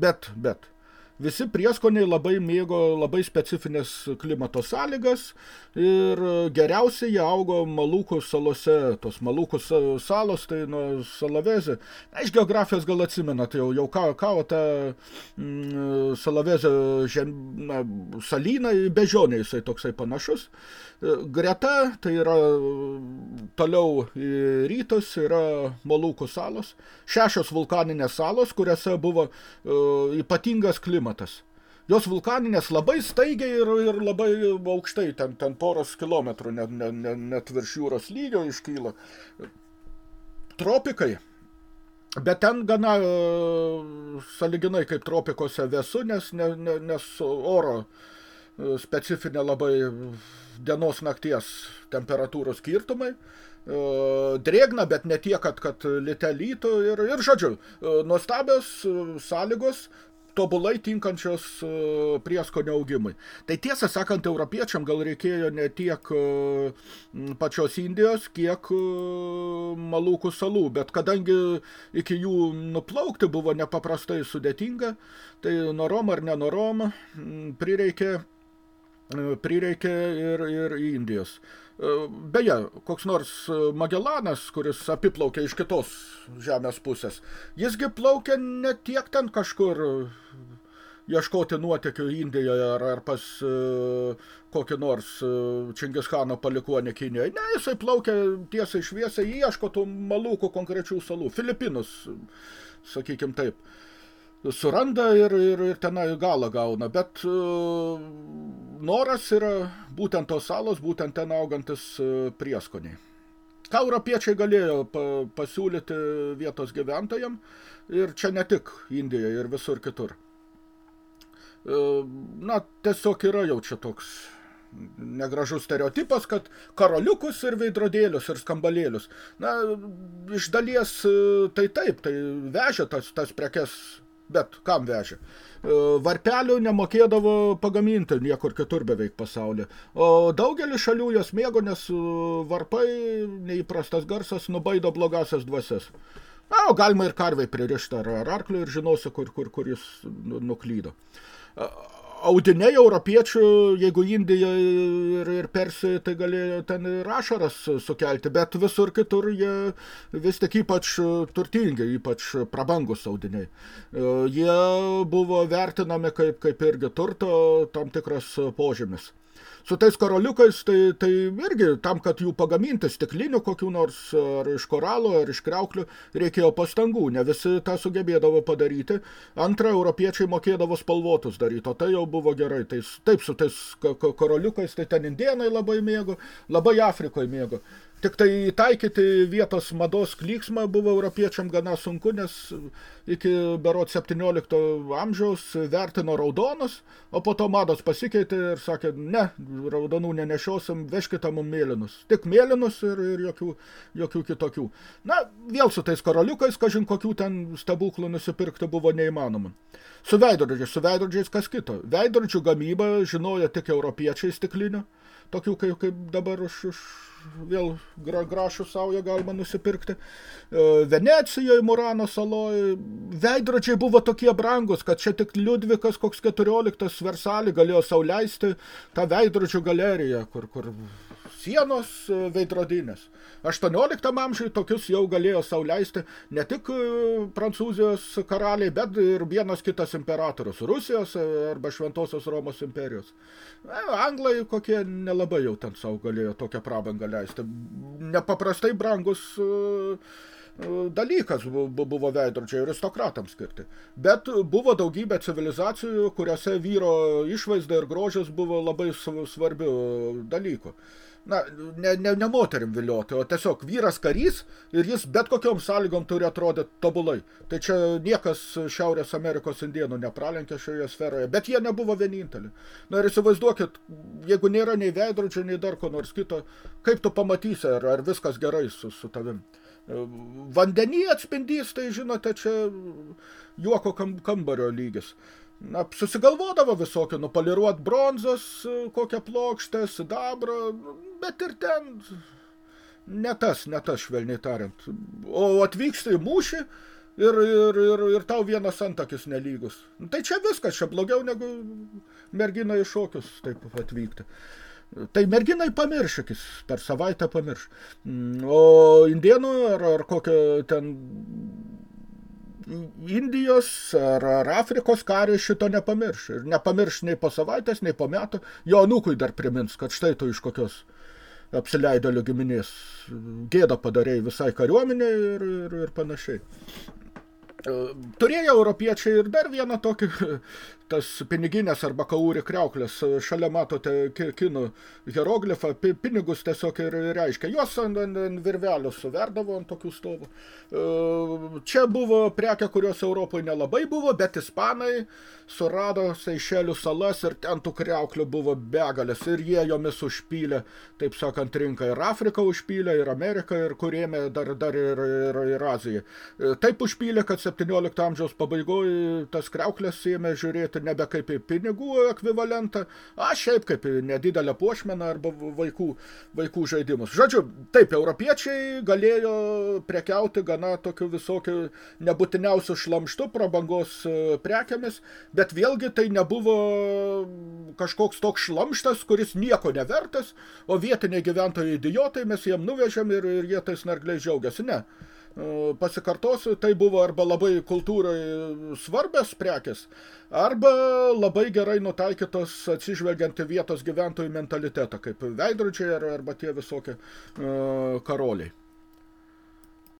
bet, bet Visi prieskoniai labai mėgo labai specifinės klimato sąlygas ir geriausiai jie augo Malūkų salose. Tos Malūkų salos, tai nuo Salavezė. Na, iš geografijos gal atsimena, tai jau, jau ką, ką ta mm, Salavezė žem, na, salyna, bežionė jisai toksai panašus. Greta, tai yra toliau rytus, yra Malūkų salos. Šešios vulkaninės salos, kuriuose buvo uh, ypatingas klimatas klimatas. Jos vulkaninės labai staigiai ir, ir labai aukštai, ten, ten poros kilometrų, net, net, net virš jūros lygio iškyla. Tropikai, bet ten gana uh, saliginai kaip tropikose vėsu, nes, ne, ne, nes oro uh, specifinė labai dienos nakties temperatūros skirtumai. Uh, drėgna, bet ne tiek, kad, kad lite lytų ir, ir žodžiu, nuostabios sąlygos, tobulai tinkančios e, prieskonio augimui. Tai tiesą sakant, europiečiam gal reikėjo ne tiek e, pačios Indijos, kiek e, Malūkų salų, bet kadangi iki jų nuplaukti buvo nepaprastai sudėtinga, tai norom ar nenorom prireikė, prireikė ir, ir Indijos. Beje, koks nors Magellanas, kuris apiplaukė iš kitos žemės pusės, jisgi plaukė ne tiek ten kažkur ieškoti nuotekių Indijoje ar, ar pas uh, kokį nors uh, Čingischano palikuonį Kinijoje. Ne, jisai plaukė tiesiai šviesiai, ieško tų malūkų konkrečių salų. Filipinus, sakykim taip suranda ir, ir, ir tenai galą gauna, bet uh, noras yra būtent tos salos, būtent ten augantis uh, prieskoniai. Ką europiečiai galėjo pa, pasiūlyti vietos gyventojam ir čia ne tik Indijoje ir visur kitur. Uh, na, tiesiog yra jau čia toks negražus stereotipas, kad karoliukus ir veidrodėlius ir skambalėlius. Na, iš dalies tai taip, tai vežė tas, tas prekes Bet kam vežė? E, varpelių nemokėdavo pagaminti niekur kitur beveik pasaulyje. O daugelis šalių jos mėgo, nes e, varpai, neįprastas garsas, nubaido blogasias dvasias. Na, o galima ir karvai pririšti ar, ar arkliui ir žinosi, kur, kur, kur jis nu, nuklydo audiniai europiečių, jeigu Indija ir, ir Persija, tai galėjo ten ir ašaras sukelti, bet visur kitur jie vis tik ypač turtingi, ypač prabangus audiniai. Jie buvo vertinami kaip, kaip irgi turto tam tikras požymis su tais karoliukais, tai, tai irgi tam, kad jų pagaminti stiklinių kokių nors, ar iš koralo, ar iš kreuklių, reikėjo pastangų, ne visi tą sugebėdavo padaryti. Antra, europiečiai mokėdavo spalvotus daryti, o tai jau buvo gerai. Tai, taip, su tais karoliukais, tai ten indienai labai mėgo, labai Afrikoje mėgo. Tik tai taikyti vietos mados klyksmą buvo europiečiam gana sunku, nes iki berot 17 amžiaus vertino raudonus, o po to mados pasikeitė ir sakė, ne, raudonų nenešiosim, veškite mum mėlynus. Tik mėlynus ir, ir jokių, jokių kitokių. Na, vėl su tais karaliukais, kažin kokių ten stebuklų nusipirkti buvo neįmanoma. Su veidrodžiais, su veidrodžiais kas kito. Veidrodžių gamybą žinojo tik europiečiai stiklinių, tokių kaip, kaip dabar už, už vėl gra, grašų saują galima nusipirkti. E, Venecijoje, Murano saloje, veidrodžiai buvo tokie brangus, kad čia tik Liudvikas koks 14 Versalį galėjo sauliaisti tą veidrodžių galeriją, kur, kur sienos e, veidrodinės. 18 amžiui tokius jau galėjo sauliaisti ne tik e, Prancūzijos karaliai, bet ir vienas kitas imperatorius Rusijos arba Šventosios Romos imperijos. Anglai kokie nelabai jau ten savo galėjo tokią prabangą leisti. Nepaprastai brangus dalykas buvo veidrodžiai aristokratams skirti. Bet buvo daugybė civilizacijų, kuriuose vyro išvaizda ir grožis buvo labai svarbių dalykų na, ne, ne, ne moterim vilioti, o tiesiog vyras karys ir jis bet kokiom sąlygom turi atrodyti tobulai. Tai čia niekas Šiaurės Amerikos indienų nepralenkė šioje sferoje, bet jie nebuvo vieninteliai. Na ir įsivaizduokit, jeigu nėra nei veidrodžio, nei dar ko nors kito, kaip tu pamatysi, ar, ar viskas gerai su, su tavim. Vandenį atspindys, tai žinote, čia juoko kam, kambario lygis na, susigalvodavo visokių, nupoliruot bronzos, kokią plokštę, sidabrą, bet ir ten ne tas, ne tas, švelniai tariant. O atvyksta į mūšį ir, ir, ir, ir tau vienas antakis nelygus. Tai čia viskas, čia blogiau negu mergina į šokius taip atvykti. Tai merginai pamirškis, per savaitę pamirš. O indienų ar, ar kokio ten Indijos ar, ar Afrikos kariai šito nepamirš. Ir nepamirš nei po savaitės, nei po metų. Jo anūkui dar primins, kad štai tu iš kokios apsileidėlių giminės gėdą padarėjai visai kariuomenė ir, ir, ir panašiai. Turėjo europiečiai ir dar vieną tokį tas piniginės arba kaūri kriauklės. Šalia matote kinų hieroglifą, pinigus tiesiog ir reiškia. Juos ant, ant, ant virvelių suverdavo ant tokių stovų. E, čia buvo prekia, kurios Europoje nelabai buvo, bet ispanai surado Seišelių salas ir ten tų kriauklių buvo begalės. Ir jie jomis užpylė, taip sakant, rinką ir Afriką užpylė, ir Ameriką, ir kurėmė dar, dar ir, ir, ir Aziją. E, taip užpylė, kad 17 amžiaus pabaigoje tas kriauklės ėmė žiūrėti žiūrėti nebe kaip į pinigų ekvivalentą, a šiaip kaip į nedidelę puošmeną arba vaikų, vaikų žaidimus. Žodžiu, taip, europiečiai galėjo prekiauti gana tokiu visokiu nebūtiniausiu šlamštu prabangos e, prekiamis, bet vėlgi tai nebuvo kažkoks toks šlamštas, kuris nieko nevertas, o vietiniai gyventojai idiotai, mes jiem nuvežėm ir, ir jie tais nargliai džiaugiasi. Ne pasikartosiu, tai buvo arba labai kultūrai svarbios prekės, arba labai gerai nutaikytos atsižvelgiant į vietos gyventojų mentalitetą, kaip veidrodžiai arba tie visokie uh, karoliai.